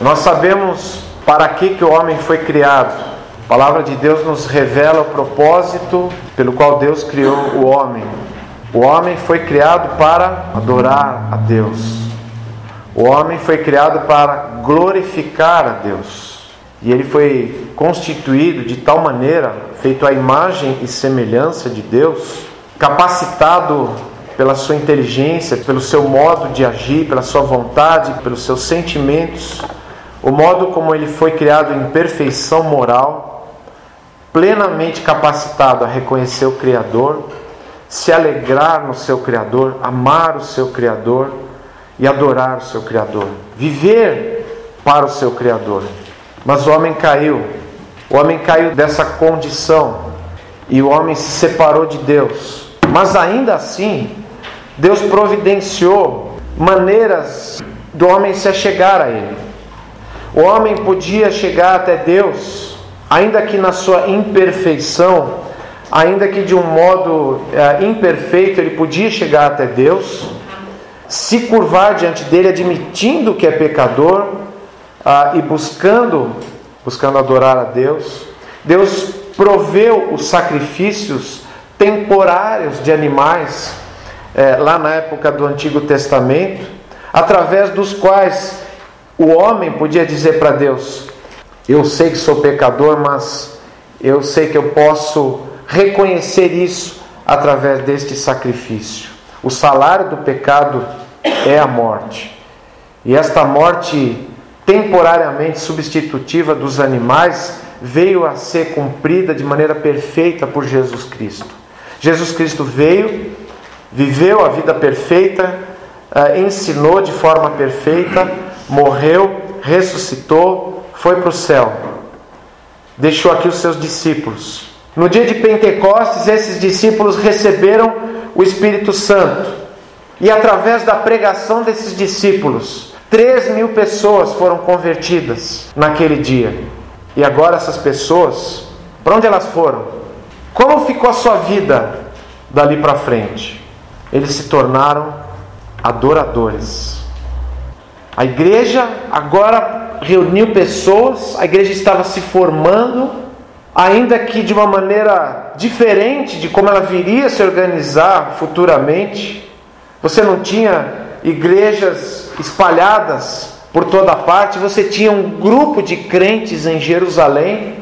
Nós sabemos para que, que o homem foi criado. A palavra de Deus nos revela o propósito pelo qual Deus criou o homem. O homem foi criado para adorar a Deus. O homem foi criado para glorificar a Deus. E ele foi constituído de tal maneira, feito à imagem e semelhança de Deus, capacitado pela sua inteligência, pelo seu modo de agir, pela sua vontade, pelos seus sentimentos, o modo como ele foi criado em perfeição moral, plenamente capacitado a reconhecer o Criador, se alegrar no seu Criador, amar o seu Criador e adorar o seu Criador, viver para o seu Criador. Mas o homem caiu, o homem caiu dessa condição e o homem se separou de Deus. Mas ainda assim, Deus providenciou maneiras do homem se achegar a Ele. O homem podia chegar até Deus, ainda que na sua imperfeição, ainda que de um modo é, imperfeito, ele podia chegar até Deus, se curvar diante dele, admitindo que é pecador ah, e buscando, buscando adorar a Deus. Deus proveu os sacrifícios temporários de animais é, lá na época do Antigo Testamento, através dos quais o homem podia dizer para Deus: Eu sei que sou pecador, mas eu sei que eu posso reconhecer isso através deste sacrifício. O salário do pecado é a morte. E esta morte temporariamente substitutiva dos animais veio a ser cumprida de maneira perfeita por Jesus Cristo. Jesus Cristo veio, viveu a vida perfeita, eh, ensinou de forma perfeita, morreu, ressuscitou, foi para o céu. Deixou aqui os seus discípulos. No dia de Pentecostes, esses discípulos receberam o Espírito Santo. E através da pregação desses discípulos, 3 mil pessoas foram convertidas naquele dia. E agora essas pessoas, para onde elas foram? Como ficou a sua vida dali para frente? Eles se tornaram adoradores. A igreja agora reuniu pessoas, a igreja estava se formando, ainda que de uma maneira diferente de como ela viria a se organizar futuramente. Você não tinha igrejas espalhadas por toda parte, você tinha um grupo de crentes em Jerusalém,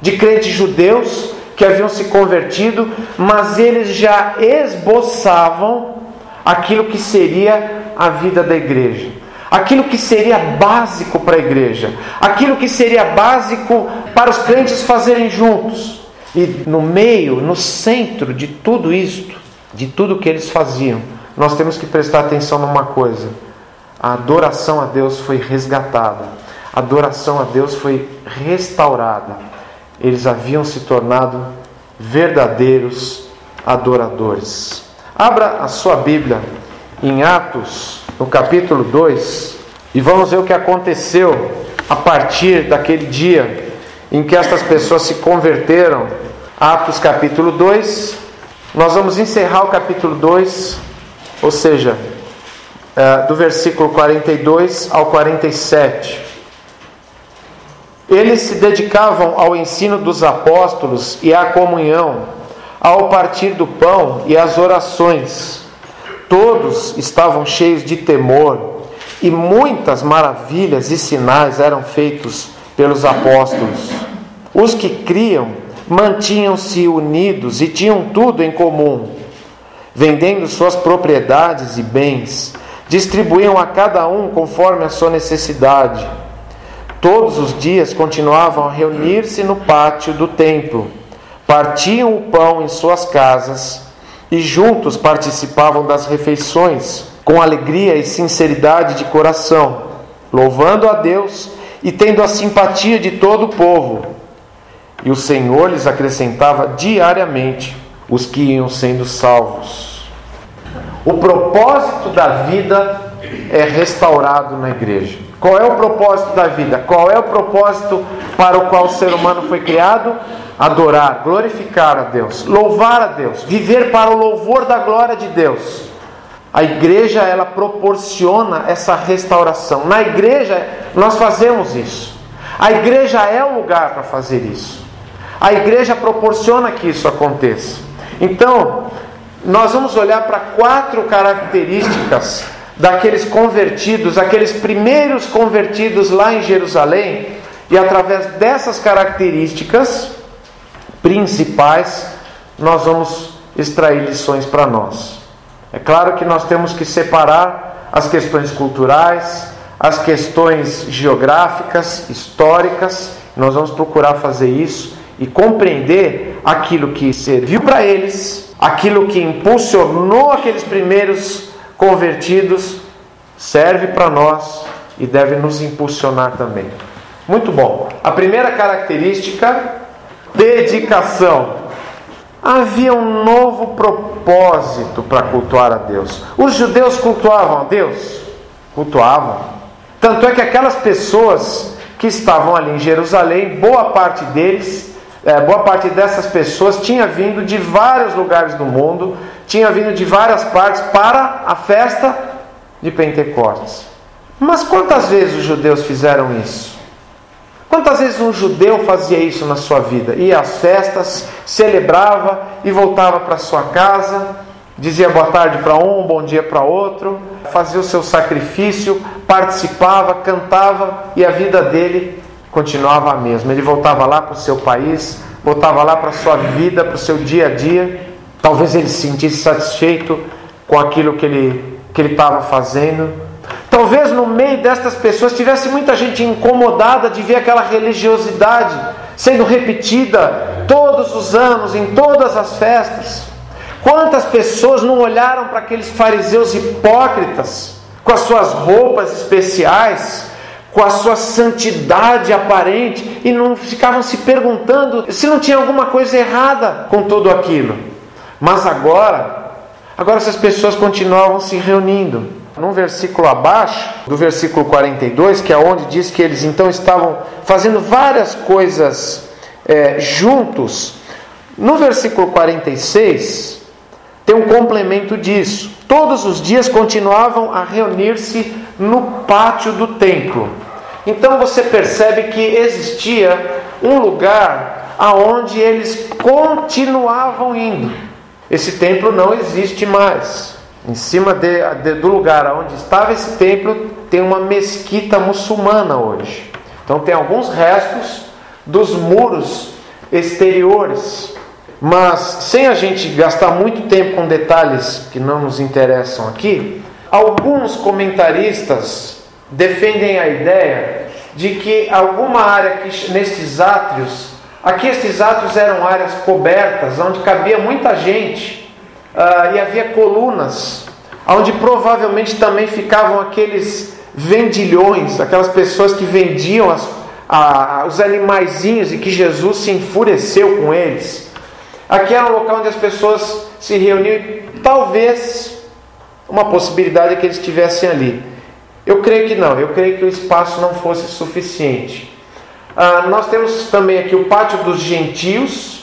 de crentes judeus que haviam se convertido, mas eles já esboçavam aquilo que seria a vida da igreja aquilo que seria básico para a igreja, aquilo que seria básico para os crentes fazerem juntos. E no meio, no centro de tudo isto, de tudo que eles faziam, nós temos que prestar atenção numa coisa: a adoração a Deus foi resgatada, a adoração a Deus foi restaurada. Eles haviam se tornado verdadeiros adoradores. Abra a sua Bíblia em Atos no capítulo 2, e vamos ver o que aconteceu a partir daquele dia em que estas pessoas se converteram. Atos capítulo 2, nós vamos encerrar o capítulo 2, ou seja, é, do versículo 42 ao 47. Eles se dedicavam ao ensino dos apóstolos e à comunhão, ao partir do pão e às orações. Todos estavam cheios de temor e muitas maravilhas e sinais eram feitos pelos apóstolos. Os que criam mantinham-se unidos e tinham tudo em comum. Vendendo suas propriedades e bens, distribuíam a cada um conforme a sua necessidade. Todos os dias continuavam a reunir-se no pátio do templo, partiam o pão em suas casas e juntos participavam das refeições com alegria e sinceridade de coração, louvando a Deus e tendo a simpatia de todo o povo. E o Senhor lhes acrescentava diariamente os que iam sendo salvos. O propósito da vida é restaurado na igreja. Qual é o propósito da vida? Qual é o propósito para o qual o ser humano foi criado? Adorar, glorificar a Deus, louvar a Deus, viver para o louvor da glória de Deus. A igreja ela proporciona essa restauração. Na igreja nós fazemos isso. A igreja é o lugar para fazer isso. A igreja proporciona que isso aconteça. Então, nós vamos olhar para quatro características daqueles convertidos, aqueles primeiros convertidos lá em Jerusalém, e através dessas características principais, nós vamos extrair lições para nós. É claro que nós temos que separar as questões culturais, as questões geográficas, históricas, nós vamos procurar fazer isso e compreender aquilo que serviu para eles, aquilo que impulsionou aqueles primeiros convertidos, serve para nós e deve nos impulsionar também. Muito bom. A primeira característica, dedicação. Havia um novo propósito para cultuar a Deus. Os judeus cultuavam a Deus? Cultuavam. Tanto é que aquelas pessoas que estavam ali em Jerusalém, boa parte deles, é, boa parte dessas pessoas tinha vindo de vários lugares do mundo, tinha vindo de várias partes para a festa de Pentecostes. Mas quantas vezes os judeus fizeram isso? Quantas vezes um judeu fazia isso na sua vida? Ia às festas, celebrava e voltava para sua casa, dizia boa tarde para um, bom dia para outro, fazia o seu sacrifício, participava, cantava e a vida dele continuava a mesma. Ele voltava lá para o seu país, voltava lá para a sua vida, para o seu dia a dia. Talvez ele se sentisse satisfeito com aquilo que ele que ele estava fazendo. Talvez no meio destas pessoas tivesse muita gente incomodada de ver aquela religiosidade sendo repetida todos os anos, em todas as festas. Quantas pessoas não olharam para aqueles fariseus hipócritas, com as suas roupas especiais, com a sua santidade aparente, e não ficavam se perguntando se não tinha alguma coisa errada com tudo aquilo. Mas agora, agora essas pessoas continuavam se reunindo. Num versículo abaixo, do versículo 42, que é onde diz que eles então estavam fazendo várias coisas é, juntos, no versículo 46, tem um complemento disso. Todos os dias continuavam a reunir-se no pátio do templo. Então você percebe que existia um lugar aonde eles continuavam indo. Esse templo não existe mais. Em cima de, de, do lugar onde estava esse templo tem uma mesquita muçulmana hoje. Então tem alguns restos dos muros exteriores. Mas sem a gente gastar muito tempo com detalhes que não nos interessam aqui, alguns comentaristas defendem a ideia de que alguma área que nestes átrios, aqui estes átrios eram áreas cobertas, onde cabia muita gente uh, e havia colunas, onde provavelmente também ficavam aqueles vendilhões, aquelas pessoas que vendiam as, a, os animaizinhos e que Jesus se enfureceu com eles. Aqui era um local onde as pessoas se reuniam e talvez uma possibilidade é que eles estivessem ali. Eu creio que não, eu creio que o espaço não fosse suficiente. Ah, nós temos também aqui o pátio dos gentios,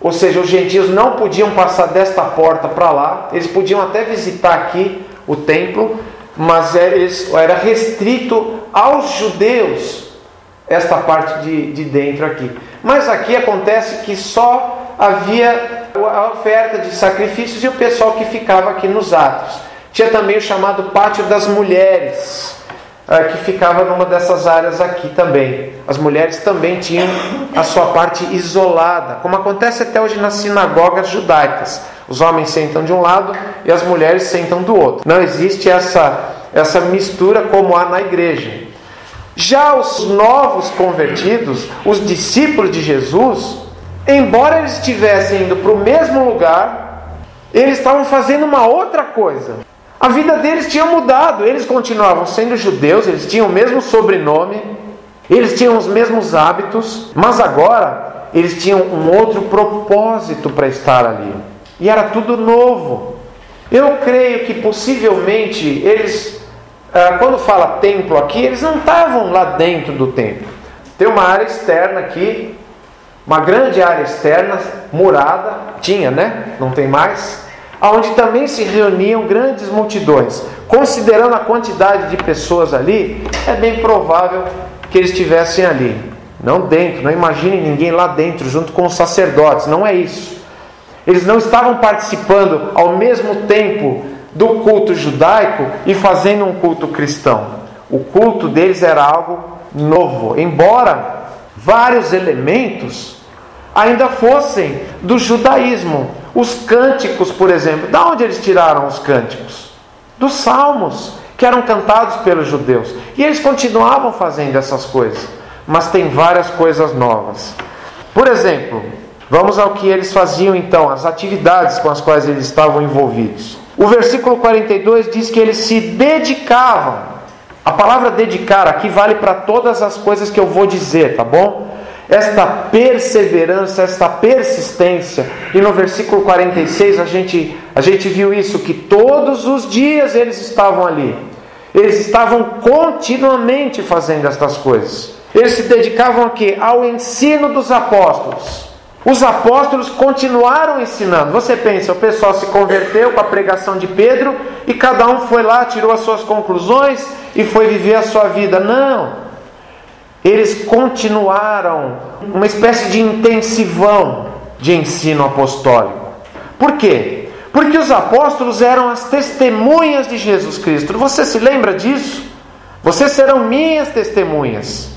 ou seja, os gentios não podiam passar desta porta para lá, eles podiam até visitar aqui o templo, mas era restrito aos judeus esta parte de, de dentro aqui. Mas aqui acontece que só havia a oferta de sacrifícios e o pessoal que ficava aqui nos atos. Tinha também o chamado pátio das mulheres, que ficava numa dessas áreas aqui também. As mulheres também tinham a sua parte isolada, como acontece até hoje nas sinagogas judaicas. Os homens sentam de um lado e as mulheres sentam do outro. Não existe essa, essa mistura como há na igreja. Já os novos convertidos, os discípulos de Jesus, embora eles estivessem indo para o mesmo lugar, eles estavam fazendo uma outra coisa. A vida deles tinha mudado, eles continuavam sendo judeus, eles tinham o mesmo sobrenome, eles tinham os mesmos hábitos, mas agora eles tinham um outro propósito para estar ali. E era tudo novo. Eu creio que possivelmente eles, ah, quando fala templo aqui, eles não estavam lá dentro do templo. Tem uma área externa aqui, uma grande área externa, murada, tinha, né? Não tem mais onde também se reuniam grandes multidões. Considerando a quantidade de pessoas ali, é bem provável que eles estivessem ali. Não dentro, não imagine ninguém lá dentro, junto com os sacerdotes, não é isso. Eles não estavam participando ao mesmo tempo do culto judaico e fazendo um culto cristão. O culto deles era algo novo, embora vários elementos ainda fossem do judaísmo. Os cânticos, por exemplo, da onde eles tiraram os cânticos? Dos salmos, que eram cantados pelos judeus. E eles continuavam fazendo essas coisas, mas tem várias coisas novas. Por exemplo, vamos ao que eles faziam então, as atividades com as quais eles estavam envolvidos. O versículo 42 diz que eles se dedicavam a palavra dedicar aqui vale para todas as coisas que eu vou dizer, tá bom? Esta perseverança, esta persistência. E no versículo 46 a gente, a gente viu isso, que todos os dias eles estavam ali. Eles estavam continuamente fazendo estas coisas. Eles se dedicavam a quê? Ao ensino dos apóstolos. Os apóstolos continuaram ensinando. Você pensa, o pessoal se converteu com a pregação de Pedro e cada um foi lá, tirou as suas conclusões e foi viver a sua vida. Não. Eles continuaram uma espécie de intensivão de ensino apostólico. Por quê? Porque os apóstolos eram as testemunhas de Jesus Cristo. Você se lembra disso? Vocês serão minhas testemunhas.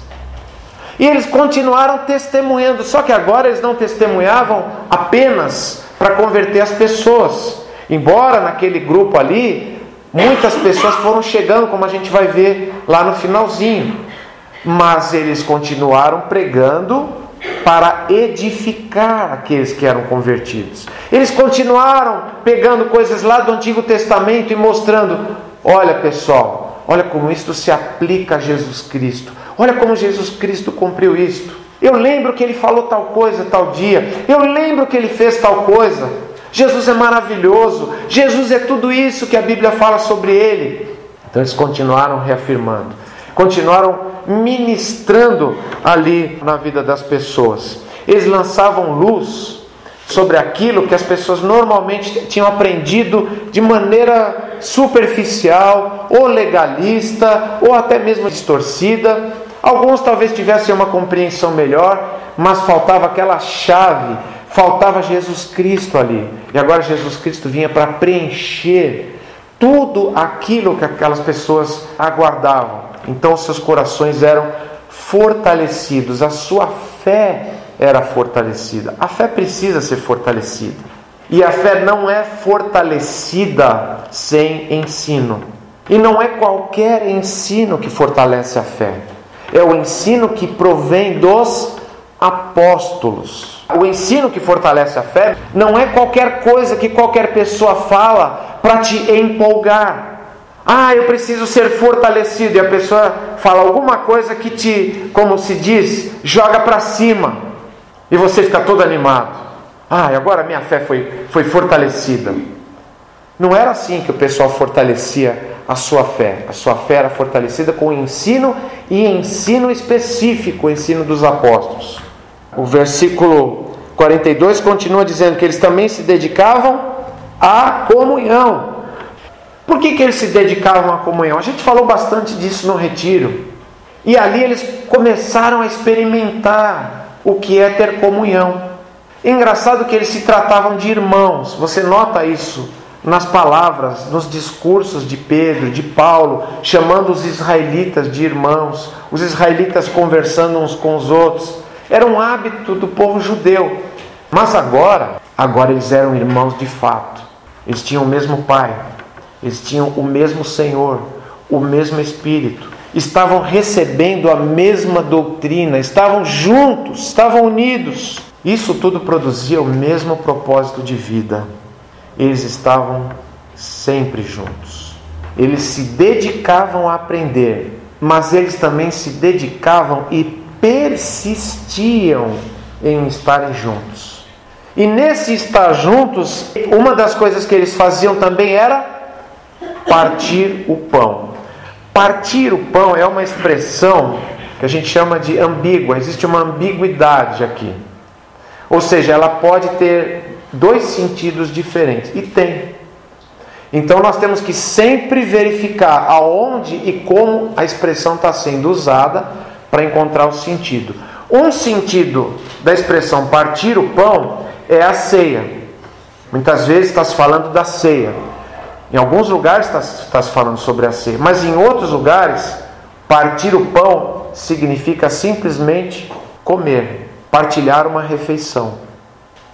E eles continuaram testemunhando, só que agora eles não testemunhavam apenas para converter as pessoas. Embora naquele grupo ali, muitas pessoas foram chegando, como a gente vai ver lá no finalzinho. Mas eles continuaram pregando para edificar aqueles que eram convertidos. Eles continuaram pegando coisas lá do Antigo Testamento e mostrando: olha pessoal, olha como isto se aplica a Jesus Cristo. Olha como Jesus Cristo cumpriu isto. Eu lembro que ele falou tal coisa tal dia. Eu lembro que ele fez tal coisa. Jesus é maravilhoso. Jesus é tudo isso que a Bíblia fala sobre ele. Então eles continuaram reafirmando, continuaram ministrando ali na vida das pessoas. Eles lançavam luz sobre aquilo que as pessoas normalmente tinham aprendido de maneira superficial, ou legalista, ou até mesmo distorcida. Alguns talvez tivessem uma compreensão melhor, mas faltava aquela chave, faltava Jesus Cristo ali. E agora Jesus Cristo vinha para preencher tudo aquilo que aquelas pessoas aguardavam. Então seus corações eram fortalecidos, a sua fé era fortalecida. A fé precisa ser fortalecida. E a fé não é fortalecida sem ensino. E não é qualquer ensino que fortalece a fé. É o ensino que provém dos apóstolos. O ensino que fortalece a fé não é qualquer coisa que qualquer pessoa fala para te empolgar. Ah, eu preciso ser fortalecido. E a pessoa fala alguma coisa que te, como se diz, joga para cima e você fica todo animado. Ah, agora minha fé foi, foi fortalecida. Não era assim que o pessoal fortalecia a sua fé. A sua fé era fortalecida com ensino e ensino específico, o ensino dos apóstolos. O versículo 42 continua dizendo que eles também se dedicavam à comunhão. Por que, que eles se dedicavam à comunhão? A gente falou bastante disso no retiro. E ali eles começaram a experimentar o que é ter comunhão. Engraçado que eles se tratavam de irmãos, você nota isso nas palavras, nos discursos de Pedro, de Paulo, chamando os israelitas de irmãos, os israelitas conversando uns com os outros. Era um hábito do povo judeu. Mas agora, agora eles eram irmãos de fato. Eles tinham o mesmo Pai, eles tinham o mesmo Senhor, o mesmo Espírito estavam recebendo a mesma doutrina, estavam juntos, estavam unidos. Isso tudo produzia o mesmo propósito de vida. Eles estavam sempre juntos. Eles se dedicavam a aprender, mas eles também se dedicavam e persistiam em estarem juntos. E nesse estar juntos, uma das coisas que eles faziam também era partir o pão. Partir o pão é uma expressão que a gente chama de ambígua, existe uma ambiguidade aqui. Ou seja, ela pode ter dois sentidos diferentes. E tem. Então nós temos que sempre verificar aonde e como a expressão está sendo usada para encontrar o sentido. Um sentido da expressão partir o pão é a ceia. Muitas vezes está se falando da ceia. Em alguns lugares está, está se falando sobre a ceia, mas em outros lugares, partir o pão significa simplesmente comer, partilhar uma refeição.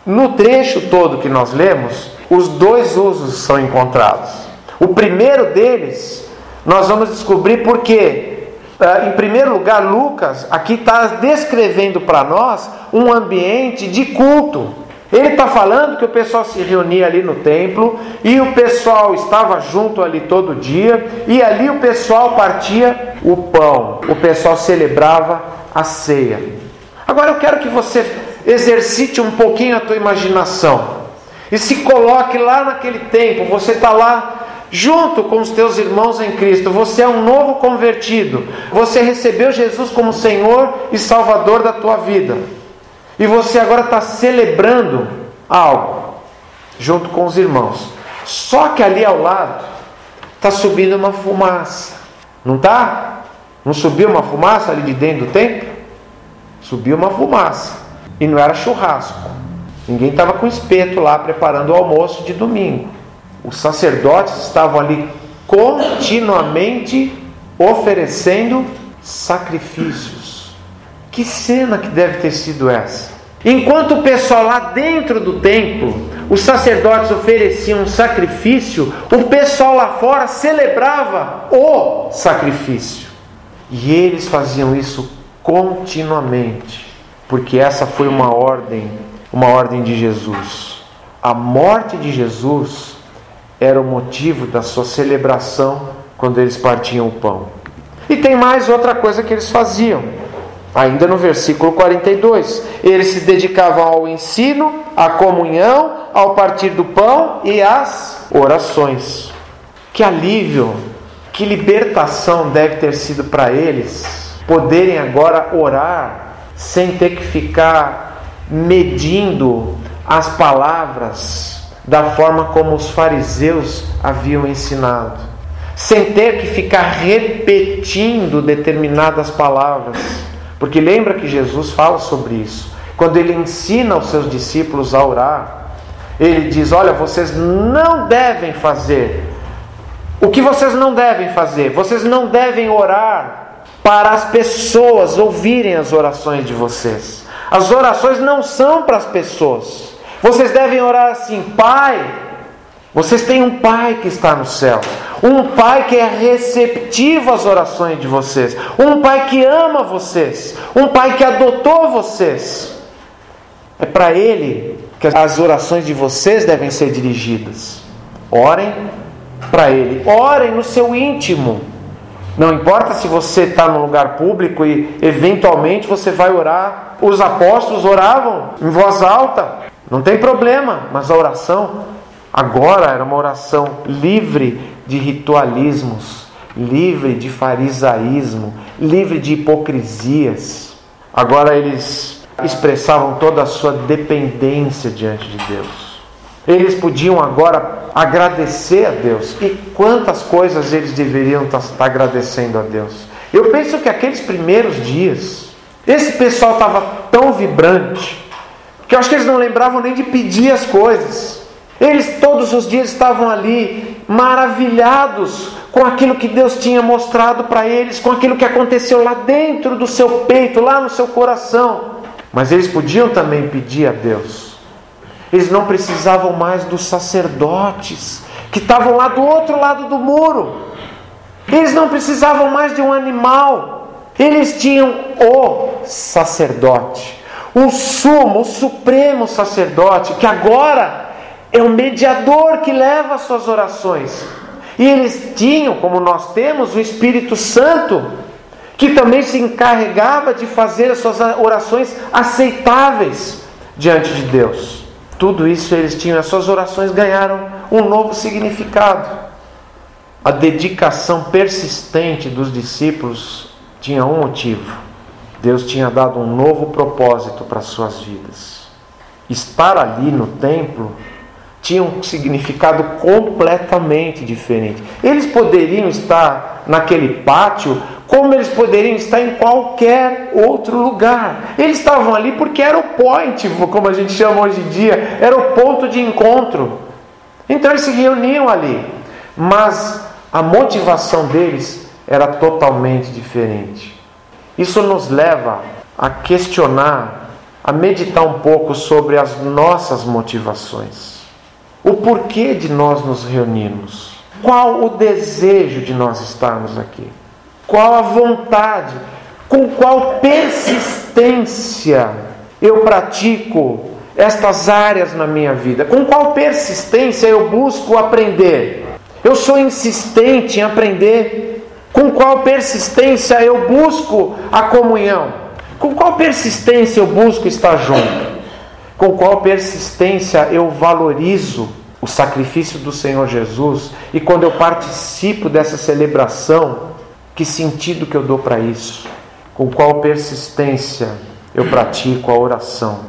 No trecho todo que nós lemos, os dois usos são encontrados. O primeiro deles, nós vamos descobrir porque, ah, em primeiro lugar, Lucas aqui está descrevendo para nós um ambiente de culto. Ele está falando que o pessoal se reunia ali no templo e o pessoal estava junto ali todo dia e ali o pessoal partia o pão, o pessoal celebrava a ceia. Agora eu quero que você exercite um pouquinho a tua imaginação e se coloque lá naquele tempo. Você está lá junto com os teus irmãos em Cristo. Você é um novo convertido. Você recebeu Jesus como Senhor e Salvador da tua vida. E você agora está celebrando algo junto com os irmãos. Só que ali ao lado está subindo uma fumaça. Não está? Não subiu uma fumaça ali de dentro do templo? Subiu uma fumaça. E não era churrasco. Ninguém estava com espeto lá preparando o almoço de domingo. Os sacerdotes estavam ali continuamente oferecendo sacrifícios. Que cena que deve ter sido essa? Enquanto o pessoal lá dentro do templo, os sacerdotes ofereciam um sacrifício, o pessoal lá fora celebrava o sacrifício. E eles faziam isso continuamente, porque essa foi uma ordem, uma ordem de Jesus. A morte de Jesus era o motivo da sua celebração quando eles partiam o pão. E tem mais outra coisa que eles faziam. Ainda no versículo 42, eles se dedicavam ao ensino, à comunhão, ao partir do pão e às orações. Que alívio, que libertação deve ter sido para eles poderem agora orar sem ter que ficar medindo as palavras da forma como os fariseus haviam ensinado, sem ter que ficar repetindo determinadas palavras porque lembra que Jesus fala sobre isso. Quando ele ensina os seus discípulos a orar, ele diz: Olha, vocês não devem fazer. O que vocês não devem fazer? Vocês não devem orar para as pessoas ouvirem as orações de vocês. As orações não são para as pessoas. Vocês devem orar assim: Pai, vocês têm um Pai que está no céu. Um pai que é receptivo às orações de vocês. Um pai que ama vocês. Um pai que adotou vocês. É para ele que as orações de vocês devem ser dirigidas. Orem para ele. Orem no seu íntimo. Não importa se você está no lugar público e eventualmente você vai orar. Os apóstolos oravam em voz alta. Não tem problema, mas a oração agora era uma oração livre de ritualismos, livre de farisaísmo, livre de hipocrisias. Agora eles expressavam toda a sua dependência diante de Deus. Eles podiam agora agradecer a Deus. E quantas coisas eles deveriam estar agradecendo a Deus? Eu penso que aqueles primeiros dias, esse pessoal estava tão vibrante, que eu acho que eles não lembravam nem de pedir as coisas. Eles todos os dias estavam ali maravilhados com aquilo que Deus tinha mostrado para eles, com aquilo que aconteceu lá dentro do seu peito, lá no seu coração. Mas eles podiam também pedir a Deus. Eles não precisavam mais dos sacerdotes que estavam lá do outro lado do muro. Eles não precisavam mais de um animal. Eles tinham o sacerdote, o sumo, o supremo sacerdote, que agora é o mediador que leva as suas orações. E eles tinham, como nós temos, o Espírito Santo, que também se encarregava de fazer as suas orações aceitáveis diante de Deus. Tudo isso eles tinham, as suas orações ganharam um novo significado. A dedicação persistente dos discípulos tinha um motivo: Deus tinha dado um novo propósito para as suas vidas. estar ali no templo tinha um significado completamente diferente. Eles poderiam estar naquele pátio como eles poderiam estar em qualquer outro lugar. Eles estavam ali porque era o point, como a gente chama hoje em dia, era o ponto de encontro. Então eles se reuniam ali, mas a motivação deles era totalmente diferente. Isso nos leva a questionar, a meditar um pouco sobre as nossas motivações. O porquê de nós nos reunirmos? Qual o desejo de nós estarmos aqui? Qual a vontade? Com qual persistência eu pratico estas áreas na minha vida? Com qual persistência eu busco aprender? Eu sou insistente em aprender? Com qual persistência eu busco a comunhão? Com qual persistência eu busco estar junto? Com qual persistência eu valorizo o sacrifício do Senhor Jesus e quando eu participo dessa celebração, que sentido que eu dou para isso? Com qual persistência eu pratico a oração?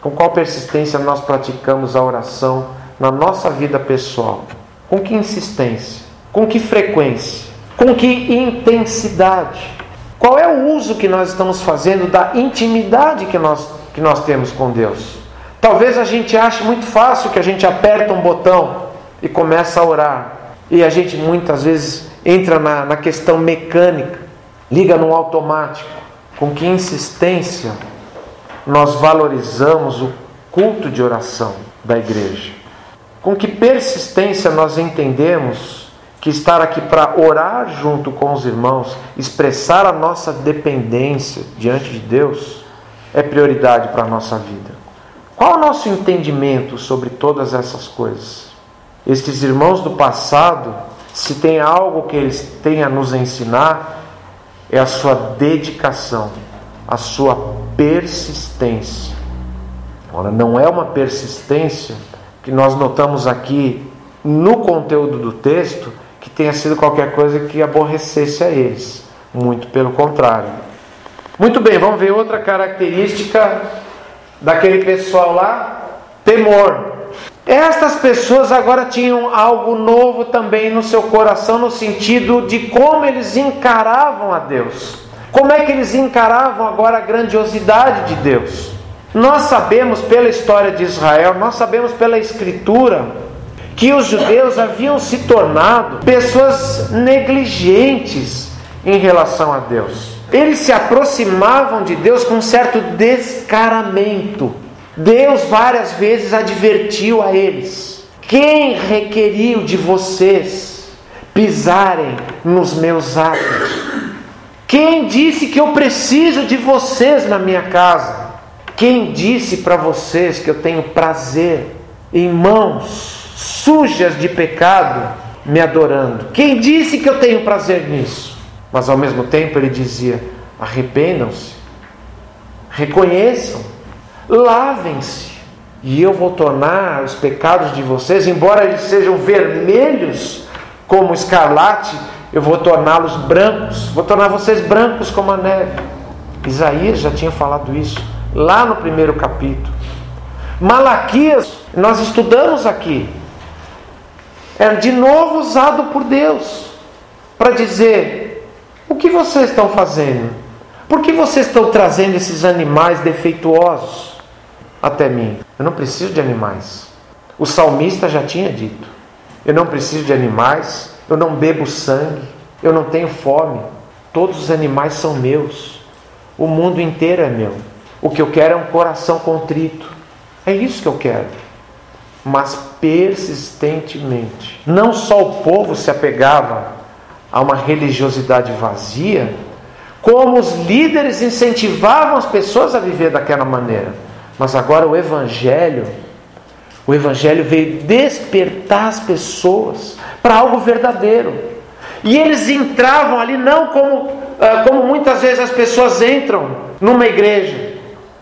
Com qual persistência nós praticamos a oração na nossa vida pessoal? Com que insistência? Com que frequência? Com que intensidade? Qual é o uso que nós estamos fazendo da intimidade que nós, que nós temos com Deus? Talvez a gente ache muito fácil que a gente aperta um botão e começa a orar. E a gente muitas vezes entra na, na questão mecânica, liga no automático. Com que insistência nós valorizamos o culto de oração da igreja? Com que persistência nós entendemos que estar aqui para orar junto com os irmãos, expressar a nossa dependência diante de Deus, é prioridade para a nossa vida? Qual o nosso entendimento sobre todas essas coisas? Estes irmãos do passado se tem algo que eles têm a nos ensinar, é a sua dedicação, a sua persistência. Ora, não é uma persistência que nós notamos aqui no conteúdo do texto que tenha sido qualquer coisa que aborrecesse a eles. Muito pelo contrário. Muito bem, vamos ver outra característica daquele pessoal lá: temor. Estas pessoas agora tinham algo novo também no seu coração, no sentido de como eles encaravam a Deus. Como é que eles encaravam agora a grandiosidade de Deus? Nós sabemos pela história de Israel, nós sabemos pela Escritura, que os judeus haviam se tornado pessoas negligentes em relação a Deus. Eles se aproximavam de Deus com um certo descaramento Deus várias vezes advertiu a eles: quem requeriu de vocês pisarem nos meus atos? Quem disse que eu preciso de vocês na minha casa? Quem disse para vocês que eu tenho prazer em mãos sujas de pecado me adorando? Quem disse que eu tenho prazer nisso? Mas ao mesmo tempo ele dizia: arrependam-se, reconheçam lavem-se, e eu vou tornar os pecados de vocês, embora eles sejam vermelhos como escarlate, eu vou torná-los brancos, vou tornar vocês brancos como a neve. Isaías já tinha falado isso lá no primeiro capítulo. Malaquias, nós estudamos aqui, é de novo usado por Deus para dizer: o que vocês estão fazendo? Por que vocês estão trazendo esses animais defeituosos? até mim. Eu não preciso de animais. O salmista já tinha dito: Eu não preciso de animais, eu não bebo sangue, eu não tenho fome. Todos os animais são meus. O mundo inteiro é meu. O que eu quero é um coração contrito. É isso que eu quero. Mas persistentemente. Não só o povo se apegava a uma religiosidade vazia, como os líderes incentivavam as pessoas a viver daquela maneira. Mas agora o Evangelho, o Evangelho veio despertar as pessoas para algo verdadeiro. E eles entravam ali não como, ah, como muitas vezes as pessoas entram numa igreja,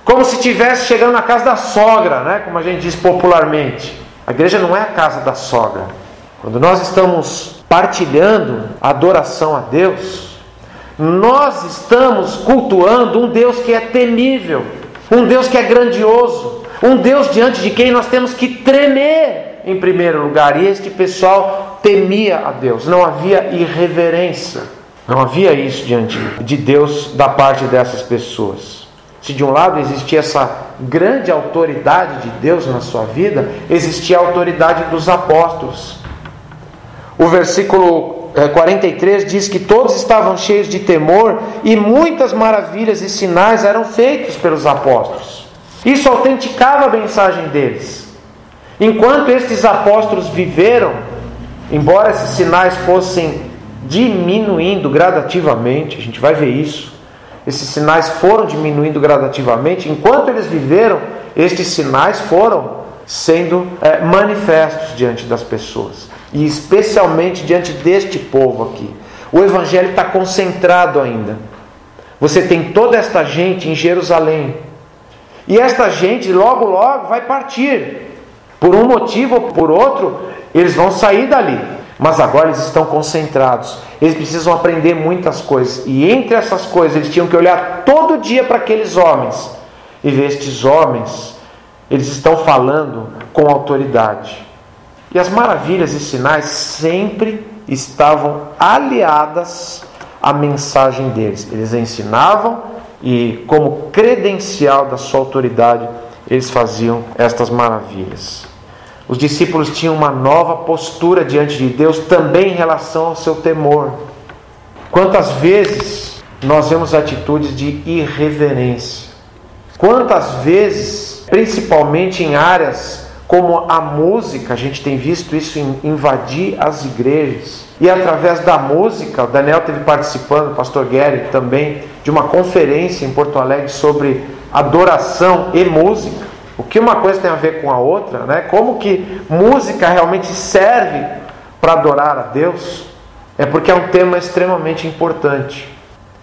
como se estivesse chegando na casa da sogra, né? como a gente diz popularmente. A igreja não é a casa da sogra. Quando nós estamos partilhando adoração a Deus, nós estamos cultuando um Deus que é temível, um Deus que é grandioso, Um Deus diante de quem nós temos que tremer em primeiro lugar. E este pessoal temia a Deus, não havia irreverência. Não havia isso diante de Deus da parte dessas pessoas. Se de um lado existia essa grande autoridade de Deus na sua vida, existia a autoridade dos apóstolos. O versículo 43 eh, diz que todos estavam cheios de temor e muitas maravilhas e sinais eram feitos pelos apóstolos. Isso autenticava a mensagem deles. Enquanto estes apóstolos viveram, embora esses sinais fossem diminuindo gradativamente, a gente vai ver isso. Esses sinais foram diminuindo gradativamente, enquanto eles viveram, estes sinais foram sendo é, manifestos diante das pessoas, e especialmente diante deste povo aqui. O evangelho está concentrado ainda. Você tem toda esta gente em Jerusalém, e esta gente logo, logo vai partir. Por um motivo ou por outro, eles vão sair dali. Mas agora eles estão concentrados. Eles precisam aprender muitas coisas. E entre essas coisas, eles tinham que olhar todo dia para aqueles homens e ver estes homens, eles estão falando com autoridade. E as maravilhas e sinais sempre estavam aliadas à mensagem deles. Eles ensinavam e, como credencial da sua autoridade, eles faziam estas maravilhas. Os discípulos tinham uma nova postura diante de Deus também em relação ao seu temor. Quantas vezes nós vemos atitudes de irreverência? Quantas vezes, principalmente em áreas como a música, a gente tem visto isso invadir as igrejas. E através da música, o Daniel teve participando, o pastor Gary também, de uma conferência em Porto Alegre sobre adoração e música. O que uma coisa tem a ver com a outra, né? Como que música realmente serve para adorar a Deus? É porque é um tema extremamente importante.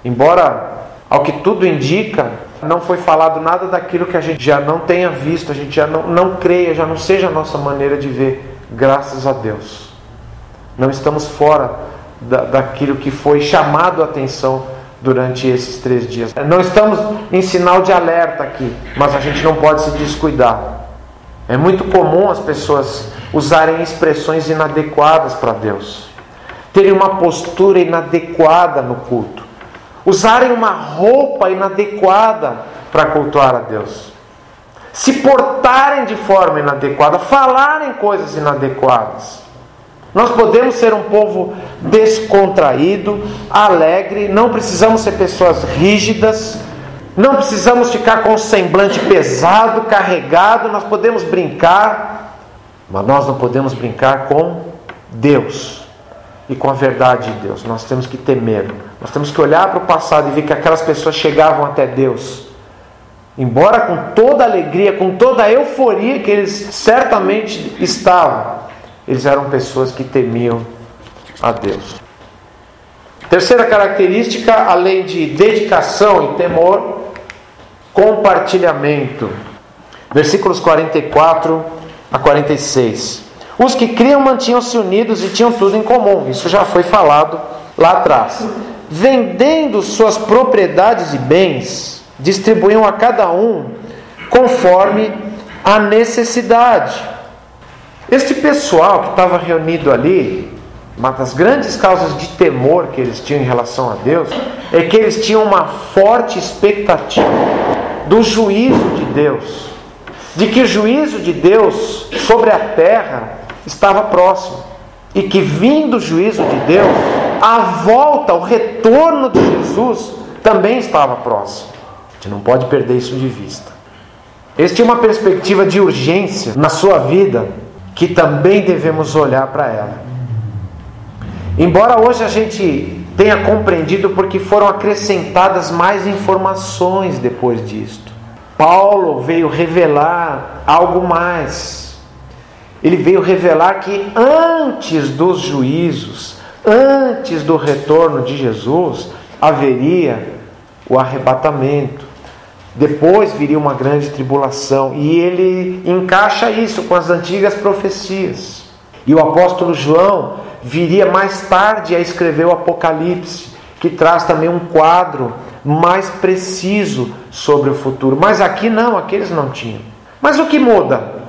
Embora, ao que tudo indica, não foi falado nada daquilo que a gente já não tenha visto, a gente já não, não creia, já não seja a nossa maneira de ver, graças a Deus. Não estamos fora da, daquilo que foi chamado a atenção durante esses três dias. Não estamos em sinal de alerta aqui, mas a gente não pode se descuidar. É muito comum as pessoas usarem expressões inadequadas para Deus, terem uma postura inadequada no culto, usarem uma roupa inadequada para cultuar a Deus, se portarem de forma inadequada, falarem coisas inadequadas. Nós podemos ser um povo descontraído, alegre, não precisamos ser pessoas rígidas, não precisamos ficar com o semblante pesado, carregado, nós podemos brincar, mas nós não podemos brincar com Deus e com a verdade de Deus. Nós temos que temer, nós temos que olhar para o passado e ver que aquelas pessoas chegavam até Deus. Embora com toda a alegria, com toda a euforia que eles certamente estavam, eles eram pessoas que temiam a Deus. Terceira característica, além de dedicação e temor, compartilhamento. Versículos 44 a 46. Os que criam mantinham-se unidos e tinham tudo em comum. Isso já foi falado lá atrás. Vendendo suas propriedades e bens, distribuíam a cada um conforme a necessidade. Este pessoal que estava reunido ali, uma das grandes causas de temor que eles tinham em relação a Deus, é que eles tinham uma forte expectativa do juízo de Deus, de que o juízo de Deus sobre a terra estava próximo, e que vindo o juízo de Deus, a volta, o retorno de Jesus também estava próximo. A gente não pode perder isso de vista. Eles tinham uma perspectiva de urgência na sua vida que também devemos olhar para ela. Embora hoje a gente tenha compreendido porque foram acrescentadas mais informações depois disto. Paulo veio revelar algo mais. Ele veio revelar que antes dos juízos, antes do retorno de Jesus, haveria o arrebatamento. Depois viria uma grande tribulação, e ele encaixa isso com as antigas profecias. E o apóstolo João viria mais tarde a escrever o Apocalipse, que traz também um quadro mais preciso sobre o futuro. Mas aqui não, aqueles não tinham. Mas o que muda?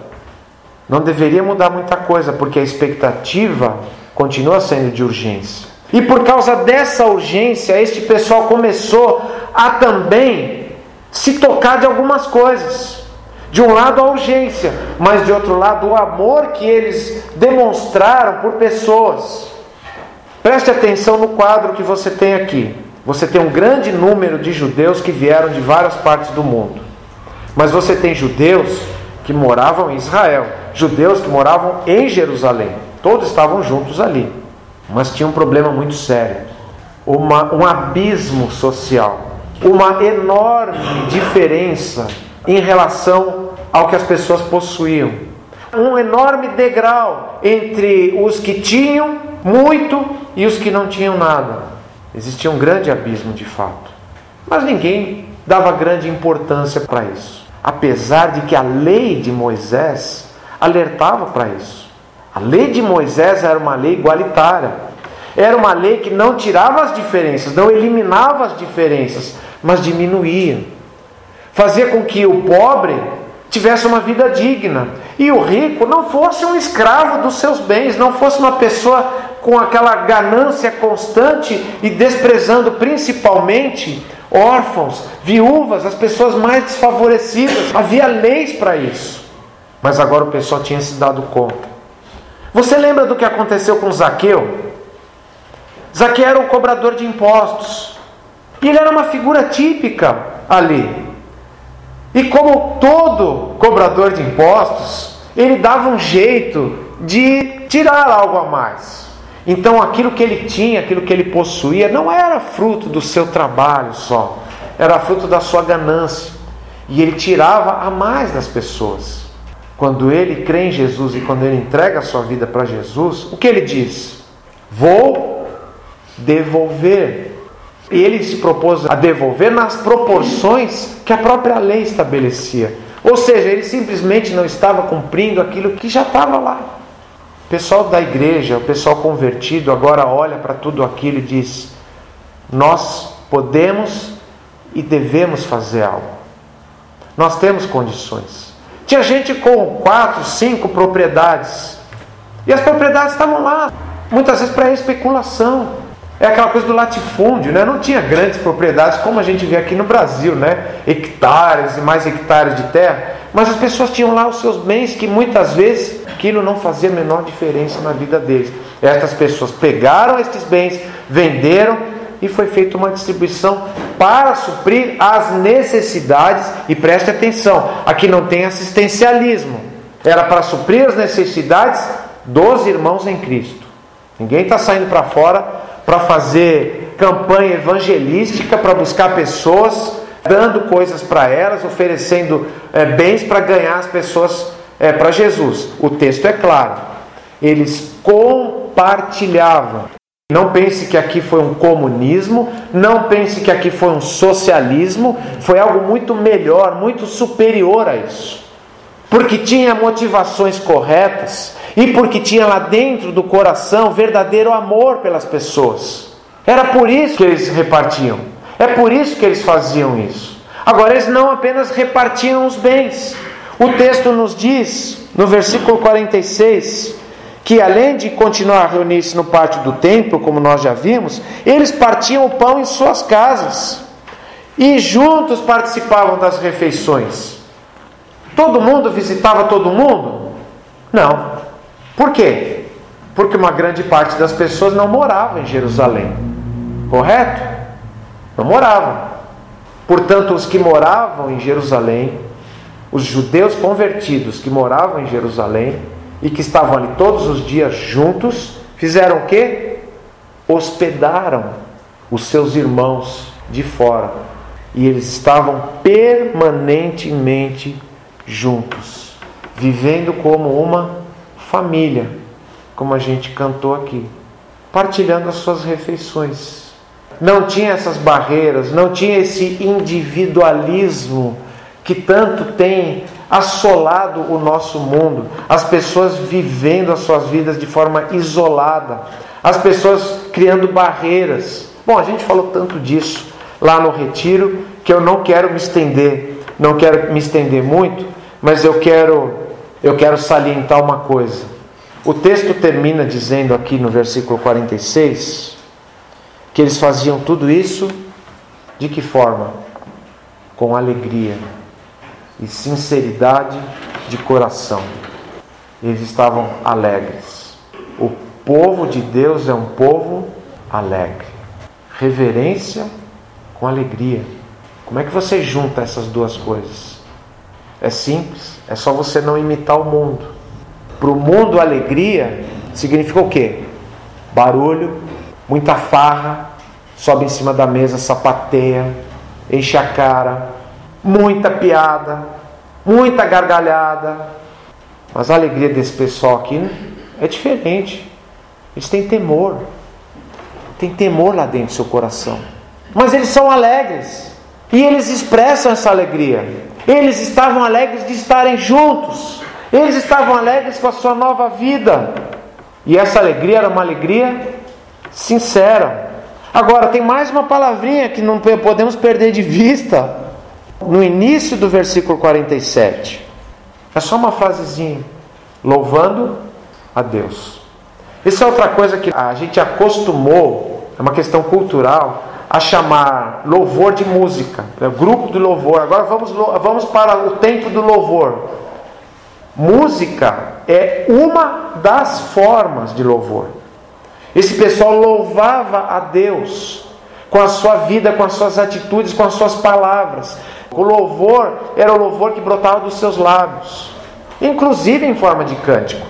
Não deveria mudar muita coisa, porque a expectativa continua sendo de urgência. E por causa dessa urgência, este pessoal começou a também se tocar de algumas coisas. De um lado a urgência, mas de outro lado o amor que eles demonstraram por pessoas. Preste atenção no quadro que você tem aqui. Você tem um grande número de judeus que vieram de várias partes do mundo. Mas você tem judeus que moravam em Israel, judeus que moravam em Jerusalém. Todos estavam juntos ali. Mas tinha um problema muito sério: uma, um abismo social, uma enorme diferença em relação ao que as pessoas possuíam. Um enorme degrau entre os que tinham muito e os que não tinham nada. Existia um grande abismo de fato. Mas ninguém dava grande importância para isso. Apesar de que a lei de Moisés alertava para isso. A lei de Moisés era uma lei igualitária. Era uma lei que não tirava as diferenças, não eliminava as diferenças, mas diminuía. Fazia com que o pobre tivesse uma vida digna e o rico não fosse um escravo dos seus bens, não fosse uma pessoa com aquela ganância constante e desprezando principalmente órfãos, viúvas, as pessoas mais desfavorecidas. Havia leis para isso. Mas agora o pessoal tinha se dado conta. Você lembra do que aconteceu com Zaqueu? Zaqueu era um cobrador de impostos. E ele era uma figura típica ali. E como todo cobrador de impostos, ele dava um jeito de tirar algo a mais. Então aquilo que ele tinha, aquilo que ele possuía, não era fruto do seu trabalho só, era fruto da sua ganância. E ele tirava a mais das pessoas. Quando ele crê em Jesus e quando ele entrega a sua vida para Jesus, o que ele diz? Vou devolver. E ele se propôs a devolver nas proporções que a própria lei estabelecia. Ou seja, ele simplesmente não estava cumprindo aquilo que já estava lá. O pessoal da igreja, o pessoal convertido, agora olha para tudo aquilo e diz: Nós podemos e devemos fazer algo. Nós temos condições. Tinha gente com quatro, cinco propriedades. E as propriedades estavam lá, muitas vezes para especulação. É aquela coisa do latifúndio, né? Não tinha grandes propriedades como a gente vê aqui no Brasil, né? Hectares e mais hectares de terra. Mas as pessoas tinham lá os seus bens que muitas vezes aquilo não fazia a menor diferença na vida deles. Estas pessoas pegaram estes bens, venderam e foi feita uma distribuição para suprir as necessidades. E preste atenção, aqui não tem assistencialismo. Era para suprir as necessidades dos irmãos em Cristo. Ninguém está saindo para fora para fazer campanha evangelística, para buscar pessoas, dando coisas para elas, oferecendo é, bens para ganhar as pessoas é, para Jesus. O texto é claro. Eles compartilhavam. Não pense que aqui foi um comunismo, não pense que aqui foi um socialismo, foi algo muito melhor, muito superior a isso. Porque tinha motivações corretas, e porque tinha lá dentro do coração verdadeiro amor pelas pessoas. Era por isso que eles repartiam. É por isso que eles faziam isso. Agora, eles não apenas repartiam os bens. O texto nos diz, no versículo 46, que além de continuar a reunir-se no pátio do templo, como nós já vimos, eles partiam o pão em suas casas e juntos participavam das refeições. Todo mundo visitava todo mundo? Não. Por quê? Porque uma grande parte das pessoas não morava em Jerusalém. Correto? Não moravam. Portanto, os que moravam em Jerusalém, os judeus convertidos que moravam em Jerusalém e que estavam ali todos os dias juntos, fizeram o quê? Hospedaram os seus irmãos de fora. E eles estavam permanentemente juntos, vivendo como uma família, como a gente cantou aqui, partilhando as suas refeições. Não tinha essas barreiras, não tinha esse individualismo que tanto tem assolado o nosso mundo, as pessoas vivendo as suas vidas de forma isolada, as pessoas criando barreiras. Bom, a gente falou tanto disso lá no retiro que eu não quero me estender, não quero me estender muito, mas eu quero eu quero salientar uma coisa. O texto termina dizendo aqui no versículo 46 que eles faziam tudo isso de que forma? Com alegria e sinceridade de coração. Eles estavam alegres. O povo de Deus é um povo alegre. Reverência com alegria. Como é que você junta essas duas coisas? É simples, é só você não imitar o mundo. Para o mundo, alegria significa o quê? Barulho, muita farra, sobe em cima da mesa, sapateia, enche a cara, muita piada, muita gargalhada. Mas a alegria desse pessoal aqui é diferente. Eles têm temor. Tem temor lá dentro do seu coração. Mas eles são alegres. E eles expressam essa alegria. Eles estavam alegres de estarem juntos. Eles estavam alegres com a sua nova vida. E essa alegria era uma alegria sincera. Agora, tem mais uma palavrinha que não podemos perder de vista no início do versículo 47. É só uma frasezinha. Louvando a Deus. Isso é outra coisa que a gente acostumou, é uma questão cultural, a chamar louvor de música, é grupo de louvor. Agora vamos, vamos para o tempo do louvor. Música é uma das formas de louvor. Esse pessoal louvava a Deus com a sua vida, com as suas atitudes, com as suas palavras. O louvor era o louvor que brotava dos seus lábios, inclusive em forma de cântico.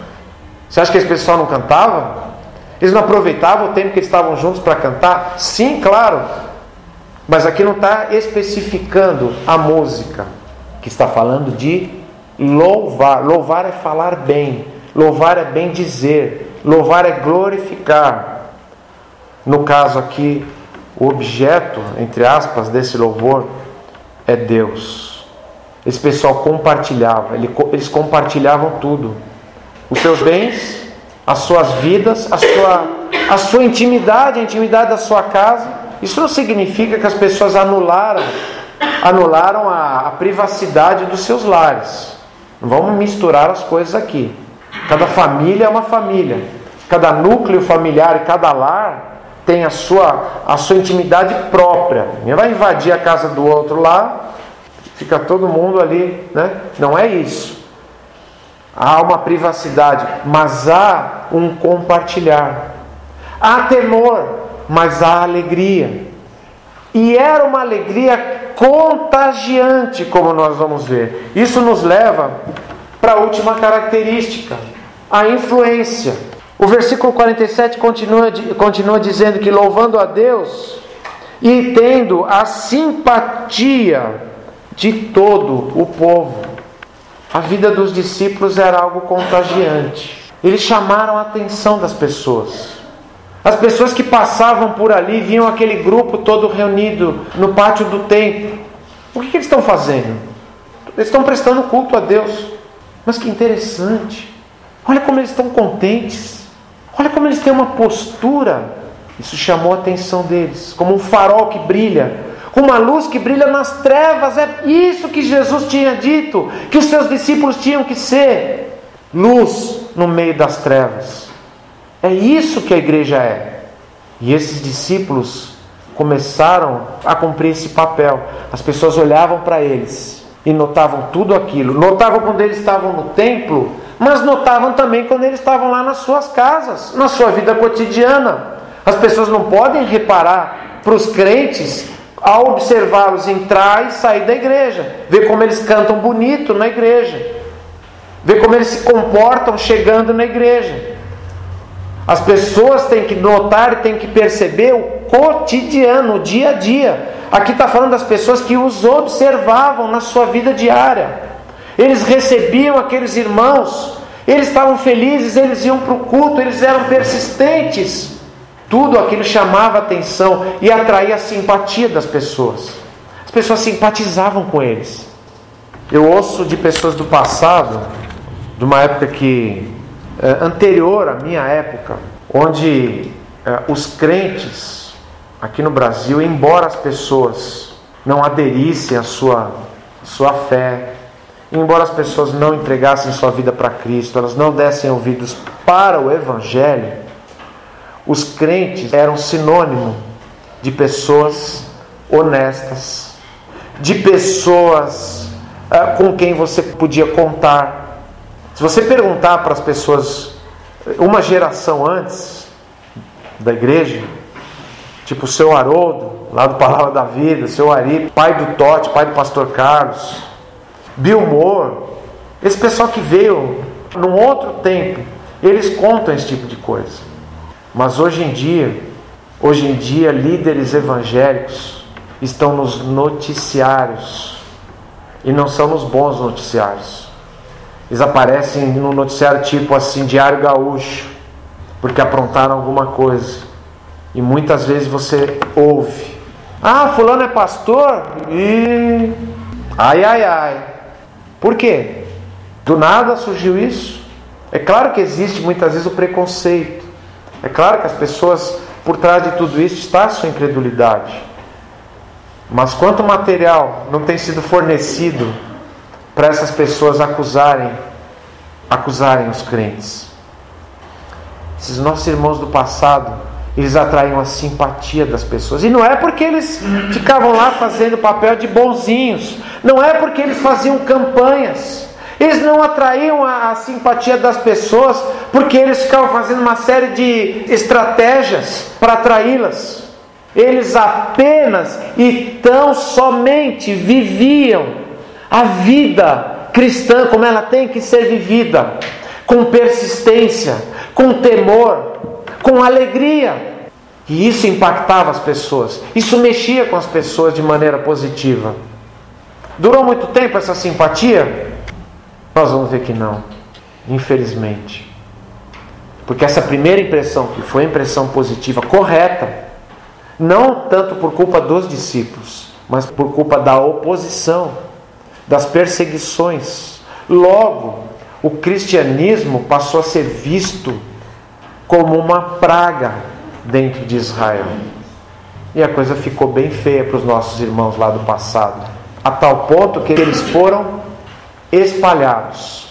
Você acha que esse pessoal não cantava? Eles não aproveitavam o tempo que eles estavam juntos para cantar? Sim, claro. Mas aqui não está especificando a música, que está falando de louvar. Louvar é falar bem, louvar é bem dizer, louvar é glorificar. No caso aqui, o objeto, entre aspas, desse louvor é Deus. Esse pessoal compartilhava, eles compartilhavam tudo: os seus bens, as suas vidas, a sua, a sua intimidade, a intimidade da sua casa. Isso não significa que as pessoas anularam, anularam a, a privacidade dos seus lares. Não vamos misturar as coisas aqui. Cada família é uma família. Cada núcleo familiar e cada lar tem a sua, a sua intimidade própria. Ninguém vai invadir a casa do outro lá, fica todo mundo ali, né? Não é isso. Há uma privacidade, mas há um compartilhar. Há temor, mas há alegria. E era uma alegria contagiante, como nós vamos ver. Isso nos leva para a última característica, a influência. O versículo 47 continua, continua dizendo que louvando a Deus e tendo a simpatia de todo o povo. A vida dos discípulos era algo contagiante. Eles chamaram a atenção das pessoas. As pessoas que passavam por ali viam aquele grupo todo reunido no pátio do templo. O que, que eles estão fazendo? Eles estão prestando culto a Deus. Mas que interessante. Olha como eles estão contentes. Olha como eles têm uma postura. Isso chamou a atenção deles, como um farol que brilha, uma luz que brilha nas trevas. É isso que Jesus tinha dito, que os seus discípulos tinham que ser luz no meio das trevas. É isso que a igreja é. E esses discípulos começaram a cumprir esse papel. As pessoas olhavam para eles e notavam tudo aquilo. Notavam quando eles estavam no templo mas notavam também quando eles estavam lá nas suas casas, na sua vida cotidiana. As pessoas não podem reparar para os crentes ao observá-los entrar e sair da igreja, ver como eles cantam bonito na igreja, ver como eles se comportam chegando na igreja. As pessoas têm que notar e têm que perceber o cotidiano, o dia a dia. Aqui está falando das pessoas que os observavam na sua vida diária. Eles recebiam aqueles irmãos, eles estavam felizes, eles iam para o culto, eles eram persistentes. Tudo aquilo chamava atenção e atraía a simpatia das pessoas. As pessoas simpatizavam com eles. Eu ouço de pessoas do passado, de uma época que é, anterior à minha época, onde é, os crentes aqui no Brasil, embora as pessoas não aderissem à sua, à sua fé, embora as pessoas não entregassem sua vida para Cristo, elas não dessem ouvidos para o Evangelho, os crentes eram sinônimo de pessoas honestas, de pessoas uh, com quem você podia contar. Se você perguntar para as pessoas uma geração antes da igreja, tipo o seu Haroldo, lá do Palavra da Vida, o seu Ari, pai do Tote, pai do pastor Carlos, Bill Moore, esse pessoal que veio num outro tempo, eles contam esse tipo de coisa. Mas hoje em dia, hoje em dia, líderes evangélicos estão nos noticiários e não são nos bons noticiários. Eles aparecem no noticiário tipo assim, Diário Gaúcho, porque aprontaram alguma coisa. E muitas vezes você ouve: Ah, Fulano é pastor? E. Ai, ai, ai. Por quê? Do nada surgiu isso? É claro que existe muitas vezes o preconceito. É claro que as pessoas, por trás de tudo isso, está a sua incredulidade. Mas quanto material não tem sido fornecido para essas pessoas acusarem, acusarem os crentes? Esses nossos irmãos do passado, eles atraíam a simpatia das pessoas. E não é porque eles ficavam lá fazendo papel de bonzinhos, não é porque eles faziam campanhas. Eles não atraíam a, a, simpatia das pessoas porque eles ficavam fazendo uma série de estratégias para atraí-las. Eles apenas e tão somente viviam a vida cristã como ela tem que ser vivida, com persistência, com temor, com alegria. E isso impactava as pessoas, isso mexia com as pessoas de maneira positiva. Durou muito tempo essa simpatia? Nós vamos ver que não, infelizmente. Porque essa primeira impressão, que foi a impressão positiva, correta, não tanto por culpa dos discípulos, mas por culpa da oposição, das perseguições. Logo, o cristianismo passou a ser visto como uma praga dentro de Israel. E a coisa ficou bem feia para os nossos irmãos lá do passado, a tal ponto que eles foram espalhados.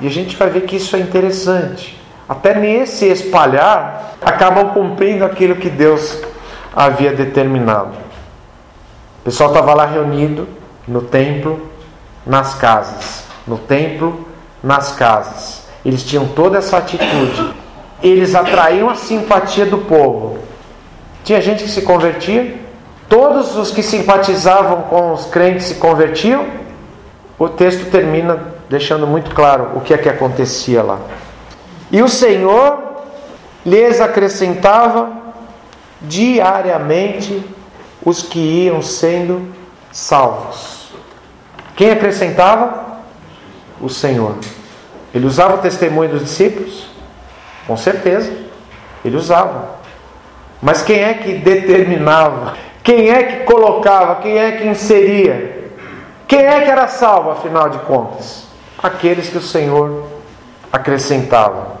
E a gente vai ver que isso é interessante. Até nesse espalhar, acabam cumprindo aquilo que Deus havia determinado. O pessoal estava lá reunido no templo, nas casas. No templo, nas casas. Eles tinham toda essa atitude. Eles atraíam a simpatia do povo. Tinha gente que se convertia. Todos os que simpatizavam com os crentes se convertiam o texto termina deixando muito claro o que é que acontecia lá. E o Senhor lhes acrescentava diariamente os que iam sendo salvos. Quem acrescentava? O Senhor. Ele usava o testemunho dos discípulos? Com certeza, ele usava. Mas quem é que determinava? Quem é que colocava? Quem é que inseria? Quem é que era salvo, afinal de contas? Aqueles que o Senhor acrescentava.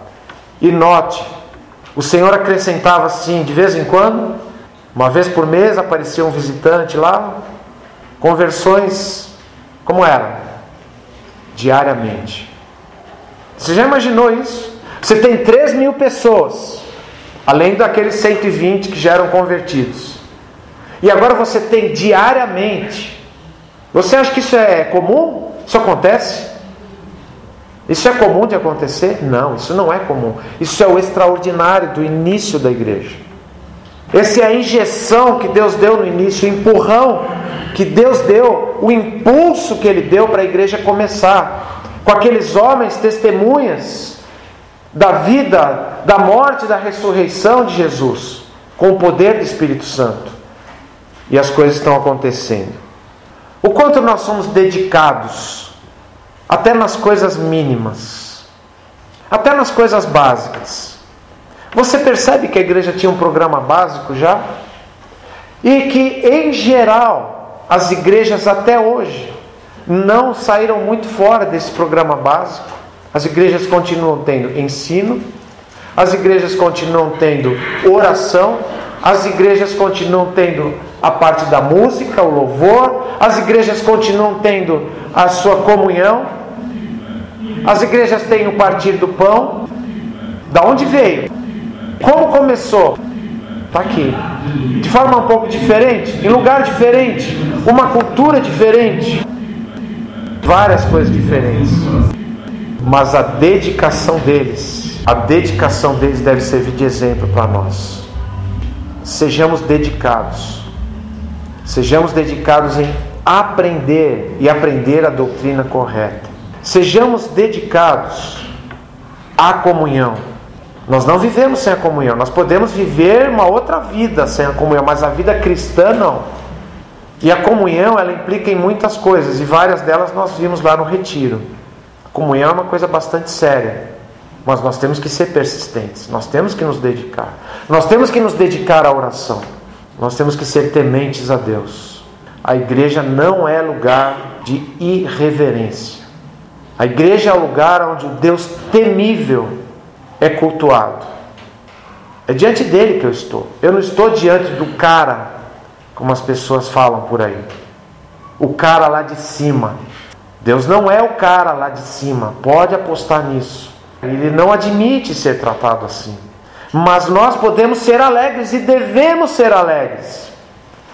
E note, o Senhor acrescentava assim, de vez em quando, uma vez por mês aparecia um visitante lá, conversões, como era? Diariamente. Você já imaginou isso? Você tem 3 mil pessoas, além daqueles 120 que já eram convertidos. E agora você tem diariamente você acha que isso é comum? Isso acontece? Isso é comum de acontecer? Não, isso não é comum. Isso é o extraordinário do início da igreja. Essa é a injeção que Deus deu no início, o empurrão que Deus deu, o impulso que Ele deu para a igreja começar. Com aqueles homens testemunhas da vida, da morte da ressurreição de Jesus, com o poder do Espírito Santo. E as coisas estão acontecendo. O quanto nós somos dedicados, até nas coisas mínimas, até nas coisas básicas. Você percebe que a igreja tinha um programa básico já? E que, em geral, as igrejas até hoje não saíram muito fora desse programa básico. As igrejas continuam tendo ensino, as igrejas continuam tendo oração, as igrejas continuam tendo a parte da música, o louvor, as igrejas continuam tendo a sua comunhão, as igrejas têm o partir do pão. Da onde veio? Como começou? Está aqui. De forma um pouco diferente, em lugar diferente, uma cultura diferente, várias coisas diferentes. Mas a dedicação deles, a dedicação deles deve servir de exemplo para nós. Sejamos dedicados. Sejamos dedicados em aprender e aprender a doutrina correta. Sejamos dedicados à comunhão nós não vivemos sem a comunhão. Nós podemos viver uma outra vida sem a comunhão, mas a vida cristã não. E a comunhão, ela implica em muitas coisas, e várias delas nós vimos lá no retiro. Comunhão é uma coisa bastante séria, mas nós temos que ser persistentes, nós temos que nos dedicar. Nós temos que nos dedicar à oração. Nós temos que ser tementes a Deus. A igreja não é lugar de irreverência. A igreja é o lugar onde o Deus temível é cultuado. É diante dele que eu estou. Eu não estou diante do cara, como as pessoas falam por aí. O cara lá de cima. Deus não é o cara lá de cima. Pode apostar nisso. Ele não admite ser tratado assim. Mas nós podemos ser alegres e devemos ser alegres.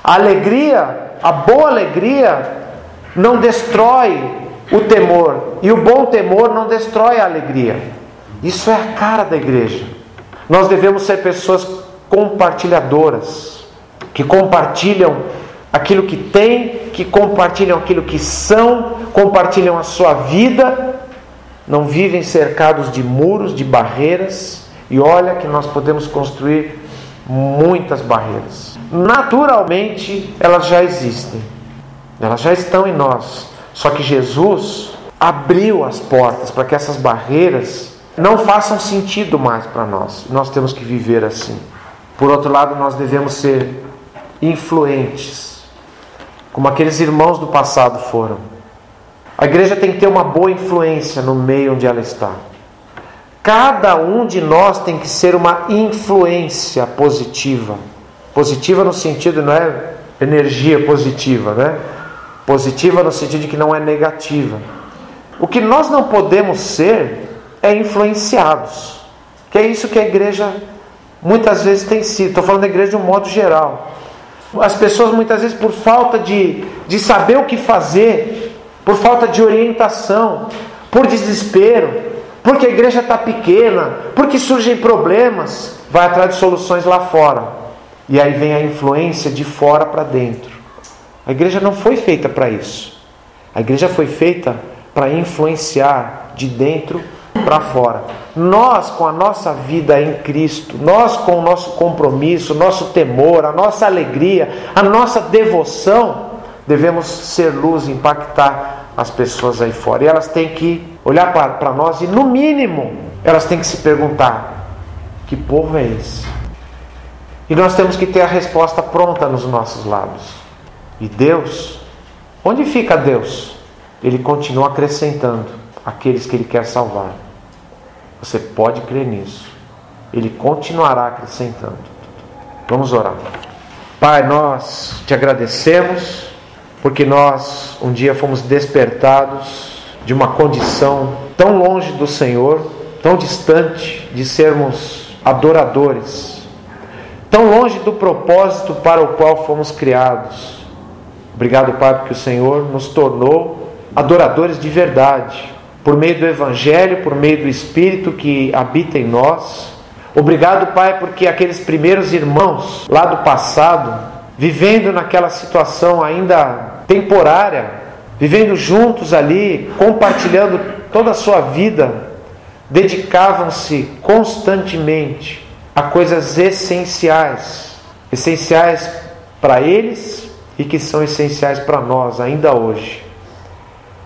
A alegria, a boa alegria, não destrói o temor. E o bom temor não destrói a alegria. Isso é a cara da igreja. Nós devemos ser pessoas compartilhadoras, que compartilham aquilo que têm, que compartilham aquilo que são, compartilham a sua vida, não vivem cercados de muros, de barreiras, e olha que nós podemos construir muitas barreiras. Naturalmente, elas já existem, elas já estão em nós, só que Jesus abriu as portas para que essas barreiras não façam sentido mais para nós. Nós temos que viver assim. Por outro lado, nós devemos ser influentes, como aqueles irmãos do passado foram. A igreja tem que ter uma boa influência no meio onde ela está. Cada um de nós tem que ser uma influência positiva. Positiva no sentido não é energia positiva, né? Positiva no sentido de que não é negativa. O que nós não podemos ser é influenciados. Que é isso que a igreja muitas vezes tem sido. Estou falando da igreja de um modo geral. As pessoas muitas vezes, por falta de, de saber o que fazer, por falta de orientação, por desespero, porque a igreja está pequena, porque surgem problemas, vai atrás de soluções lá fora. E aí vem a influência de fora para dentro. A igreja não foi feita para isso. A igreja foi feita para influenciar de dentro para fora. Nós, com a nossa vida em Cristo, nós com o nosso compromisso, nosso temor, a nossa alegria, a nossa devoção, devemos ser luz, impactar as pessoas aí fora. E elas têm que olhar para nós e, no mínimo, elas têm que se perguntar: que povo é esse? E nós temos que ter a resposta pronta nos nossos lábios. E Deus, onde fica Deus? Ele continua acrescentando aqueles que Ele quer salvar. Você pode crer nisso. Ele continuará acrescentando. Vamos orar. Pai, nós te agradecemos porque nós um dia fomos despertados de uma condição tão longe do Senhor, tão distante de sermos adoradores, tão longe do propósito para o qual fomos criados. Obrigado, Pai, porque o Senhor nos tornou adoradores de verdade por meio do Evangelho, por meio do Espírito que habita em nós. Obrigado, Pai, porque aqueles primeiros irmãos lá do passado, vivendo naquela situação ainda temporária, vivendo juntos ali, compartilhando toda a sua vida, dedicavam-se constantemente a coisas essenciais, essenciais para eles e que são essenciais para nós ainda hoje.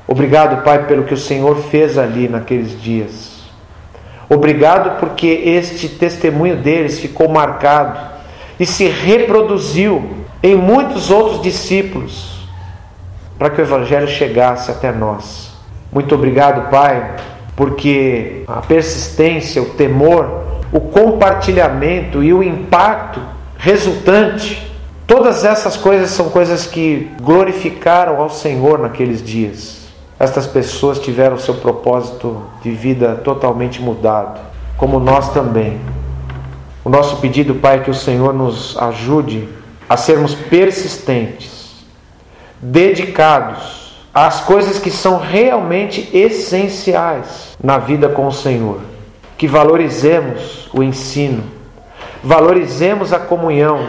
Obrigado, Pai, pelo que o Senhor fez ali naqueles dias. Obrigado porque este testemunho deles ficou marcado e se reproduziu em muitos outros discípulos para que o Evangelho chegasse até nós. Muito obrigado, Pai, porque a persistência, o temor, o compartilhamento e o impacto resultante. Todas essas coisas são coisas que glorificaram ao Senhor naqueles dias. Estas pessoas tiveram seu propósito de vida totalmente mudado, como nós também. O nosso pedido, Pai, é que o Senhor nos ajude a sermos persistentes, dedicados às coisas que são realmente essenciais na vida com o Senhor. Que valorizemos o ensino, valorizemos a comunhão,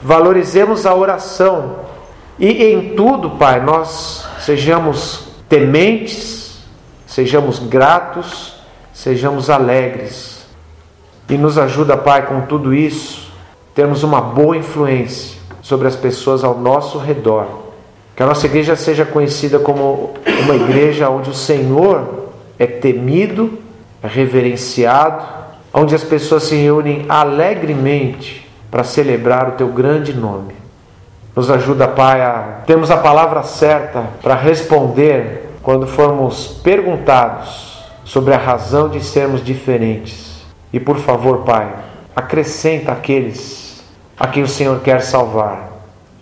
valorizemos a oração e em tudo, Pai, nós sejamos tementes, sejamos gratos, sejamos alegres. E nos ajuda, Pai, com tudo isso, termos uma boa influência sobre as pessoas ao nosso redor. Que a nossa igreja seja conhecida como uma igreja onde o Senhor é temido, é reverenciado, onde as pessoas se reúnem alegremente para celebrar o teu grande nome. Nos ajuda, Pai, a termos a palavra certa para responder quando formos perguntados sobre a razão de sermos diferentes. E por favor, Pai, acrescenta aqueles a quem o Senhor quer salvar.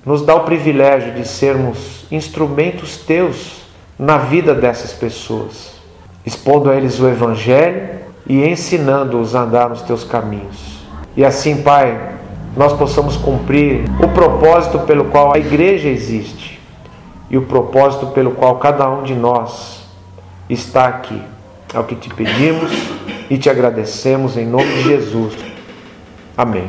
Nos dá o privilégio de sermos instrumentos teus na vida dessas pessoas, expondo a eles o Evangelho e ensinando-os a andar nos teus caminhos. E assim, Pai, nós possamos cumprir o propósito pelo qual a igreja existe e o propósito pelo qual cada um de nós está aqui. É o que te pedimos e te agradecemos em nome de Jesus. Amém.